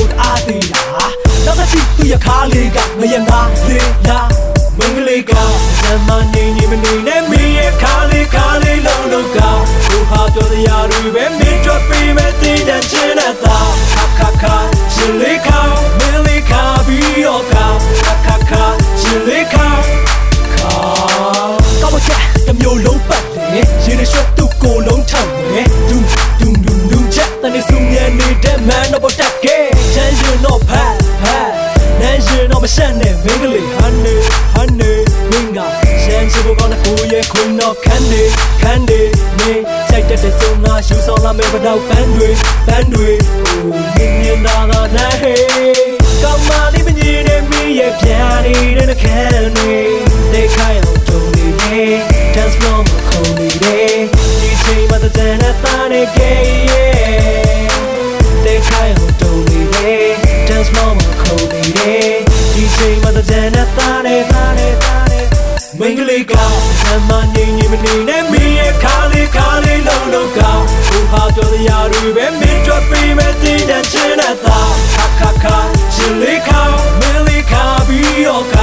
မနေနဲ့မင်းရဲ့ခါလေးခါလေးလုံးလုံးကဘုဟာပြောစရာတွေပဲမင်းတို့ပေးမဲ့တည်တဲ့ချင်းနဲ့သာခါခါခါရှင်လေးခါမင်းလေးခါပြီးတော့ခါခါခါခါရှင်လေးခါခါကောင်းချက်တမျိုးလုံးပတ်လေရေရွှက်သူ့ကိုယ်လုံးထောက်လေဒူးဒူးဒူးဒူးချက်တနေ့စုံရနေတဲ့ man တော့တက်ကဲချမ်းရှင်တော့ဖတ်ဖတ်နန်းရှင်တော့မရှက်နဲ့မင်းကလေး honey honey မင်းက ရှမ်းချဖို့ကောင်းတဲ့ကိုရဲ့ခွင်တော့ခန်းနေခန်းနေမင်းကြိုက်တတ်တဲ့ဆုံးငါရှူဆောင်လာမဲ့ပတော့ပန်းတွေပန်းတွေအိုးမြင်မြင်နာနာနဲ့ဟေးကောင်းမလေးမကြီးနဲ့မင်းရဲ့ပြန်နေတဲ့ခန်းတွေ they kind of don't need it dance floor မှာခုန်နေတယ်ဒီချိန်မှာတဲ့နဲ့သားနေ gay yeah they kind of မင်္ဂလိကဇမနေနေမနေနဲ့မင်းရဲ့ခါလေးခါလေးလုံးလုံးကဘုဟာပြောစရာတွေပဲမင်းတို့ပေးမဲ့တည်တဲ့ချင်းနဲ့သာခါခါခါရှင်လေးခါမင်းလေးခါပြီးတော့